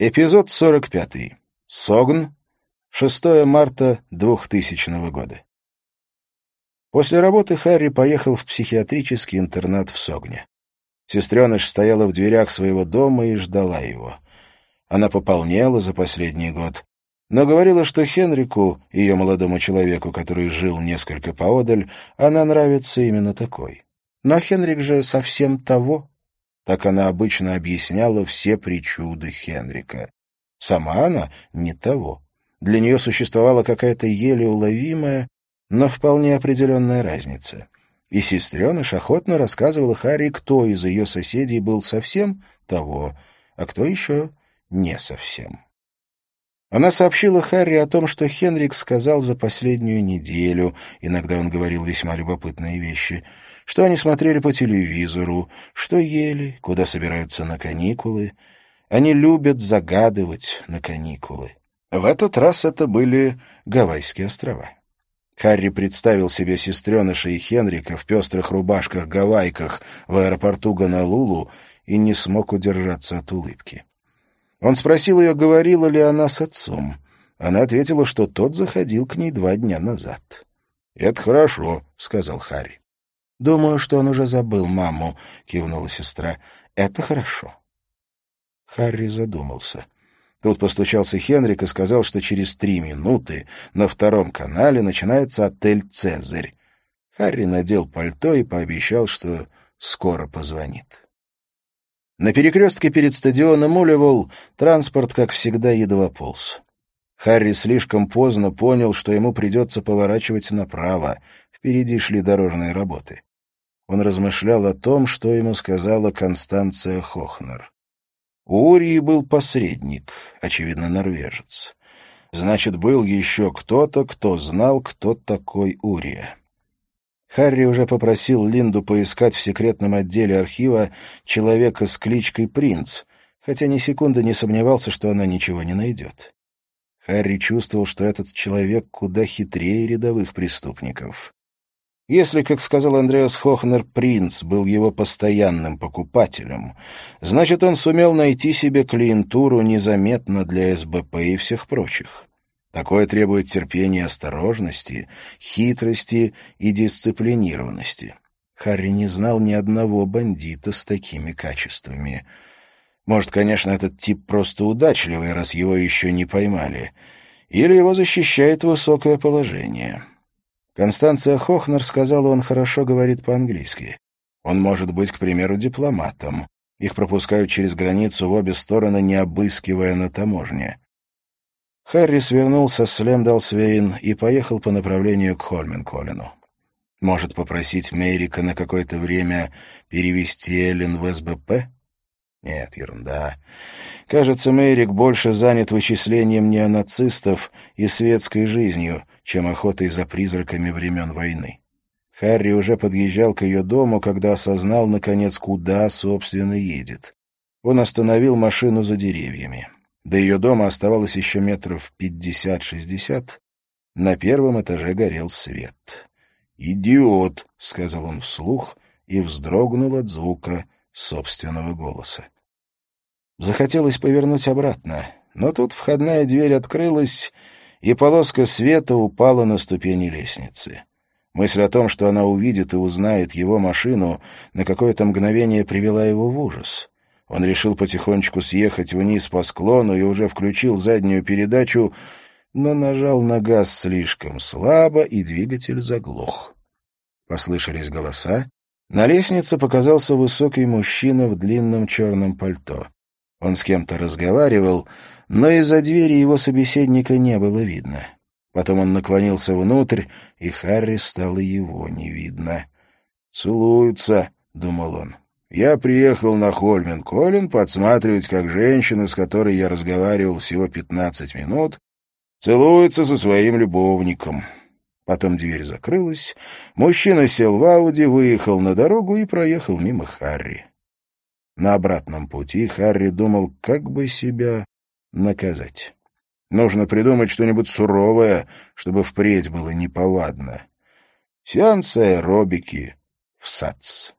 Эпизод 45. Согн. 6 марта 2000 года. После работы Харри поехал в психиатрический интернат в Согне. Сестреныш стояла в дверях своего дома и ждала его. Она пополнела за последний год, но говорила, что Хенрику, ее молодому человеку, который жил несколько поодаль, она нравится именно такой. Но Хенрик же совсем того, так она обычно объясняла все причуды Хенрика. Сама она не того. Для нее существовала какая-то еле уловимая, но вполне определенная разница. И сестреныш охотно рассказывала Харри, кто из ее соседей был совсем того, а кто еще не совсем. Она сообщила Харри о том, что Хенрик сказал за последнюю неделю, иногда он говорил весьма любопытные вещи, что они смотрели по телевизору, что ели, куда собираются на каникулы. Они любят загадывать на каникулы. В этот раз это были Гавайские острова. Харри представил себе сестреныша и Хенрика в пестрых рубашках-гавайках в аэропорту Гонолулу и не смог удержаться от улыбки. Он спросил ее, говорила ли она с отцом. Она ответила, что тот заходил к ней два дня назад. «Это хорошо», — сказал Харри. «Думаю, что он уже забыл маму», — кивнула сестра. «Это хорошо». Харри задумался. Тут постучался Хенрик и сказал, что через три минуты на втором канале начинается отель «Цезарь». Харри надел пальто и пообещал, что скоро позвонит. На перекрестке перед стадионом Улевол транспорт, как всегда, едва полз. Харри слишком поздно понял, что ему придется поворачивать направо. Впереди шли дорожные работы. Он размышлял о том, что ему сказала Констанция Хохнер. У Урии был посредник, очевидно, норвежец. Значит, был еще кто-то, кто знал, кто такой Урия. Харри уже попросил Линду поискать в секретном отделе архива человека с кличкой Принц, хотя ни секунды не сомневался, что она ничего не найдет. Харри чувствовал, что этот человек куда хитрее рядовых преступников. Если, как сказал Андреас Хохнер, принц был его постоянным покупателем, значит, он сумел найти себе клиентуру незаметно для СБП и всех прочих. Такое требует терпения и осторожности, хитрости и дисциплинированности. Харри не знал ни одного бандита с такими качествами. Может, конечно, этот тип просто удачливый, раз его еще не поймали. Или его защищает высокое положение. Констанция Хохнер сказала, он хорошо говорит по-английски. Он может быть, к примеру, дипломатом. Их пропускают через границу в обе стороны, не обыскивая на таможне. Харри свернулся с Лемдалсвейн и поехал по направлению к Хольменколину. Может, попросить Мейрика на какое-то время перевести Эллен в СБП? Нет, ерунда. Кажется, Мейрик больше занят вычислением неонацистов и светской жизнью, чем охотой за призраками времен войны. Харри уже подъезжал к ее дому, когда осознал, наконец, куда, собственно, едет. Он остановил машину за деревьями. До ее дома оставалось еще метров пятьдесят-шестьдесят. На первом этаже горел свет. «Идиот!» — сказал он вслух и вздрогнул от звука собственного голоса. Захотелось повернуть обратно, но тут входная дверь открылась, и полоска света упала на ступени лестницы. Мысль о том, что она увидит и узнает его машину, на какое-то мгновение привела его в ужас. Он решил потихонечку съехать вниз по склону и уже включил заднюю передачу, но нажал на газ слишком слабо, и двигатель заглох. Послышались голоса. На лестнице показался высокий мужчина в длинном черном пальто. Он с кем-то разговаривал, но из-за двери его собеседника не было видно. Потом он наклонился внутрь, и Харри стало его не видно. «Целуются», — думал он. Я приехал на Хольмен Колин подсматривать, как женщина, с которой я разговаривал всего пятнадцать минут, целуется со своим любовником. Потом дверь закрылась, мужчина сел в Ауди, выехал на дорогу и проехал мимо Харри. На обратном пути Харри думал, как бы себя наказать. Нужно придумать что-нибудь суровое, чтобы впредь было неповадно. Сеансы аэробики в САЦ.